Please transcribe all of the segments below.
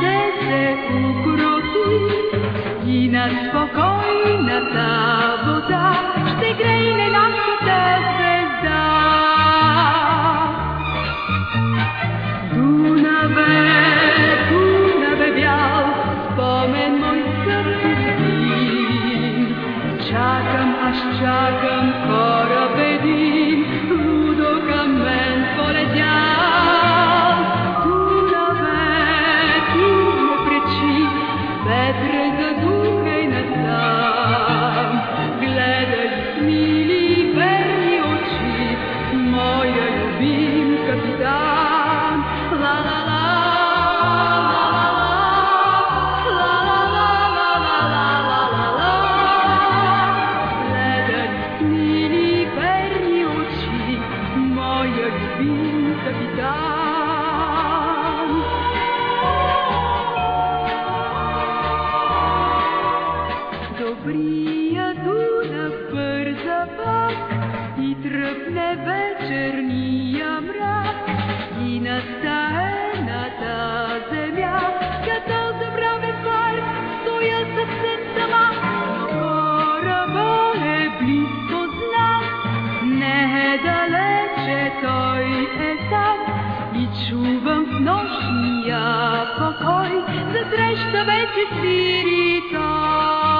ще се укроти и на спокойната вода. Ще грейне нашата Spirita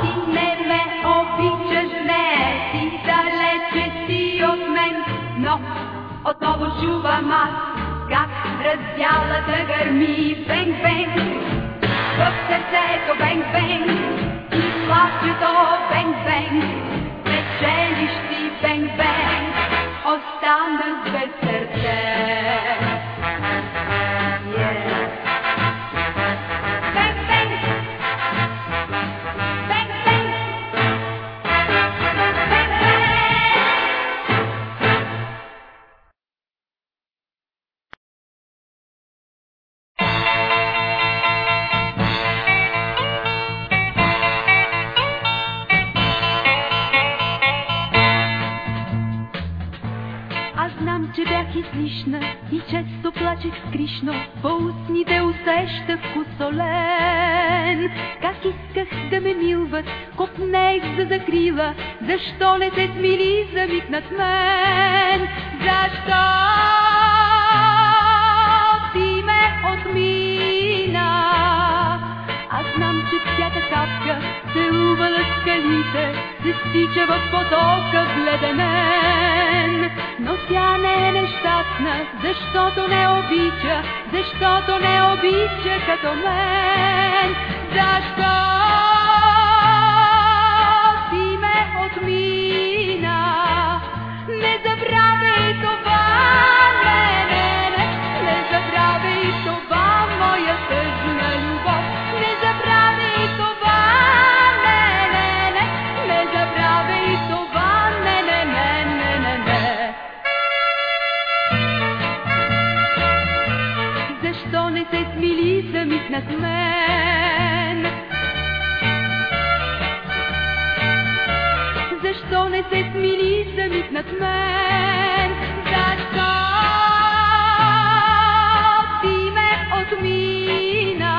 Ти не ме обичаш не, си далече си от мен, но отново чувам аз как раздялата гърми бенг-бенг. В сърцето бенг-бенг и плащето бенг-бенг. Печелищи бенг-бенг, остана без сърце. Излишна и често плачех скришно, по устните усещах вкусолен. Как исках да ме милват, копнех за закрила, защо не се смили за миг над мен? Защо капка целувала скалите, се стича в потока вледенен. Но тя не е нещастна, защото не обича, защото не обича като мен. Защо ти ме отмина? Не забравяй това, Защо не се смили за миг над мен? Защо ти ме отмина?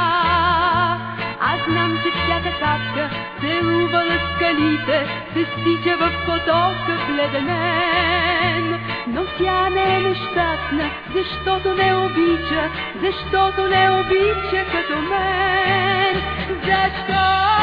Аз знам, че всяка капка целувала скалите, се стича в потока вледенен. Но тя не е нещастна, защото не обича, защото не обича като мен. Защо?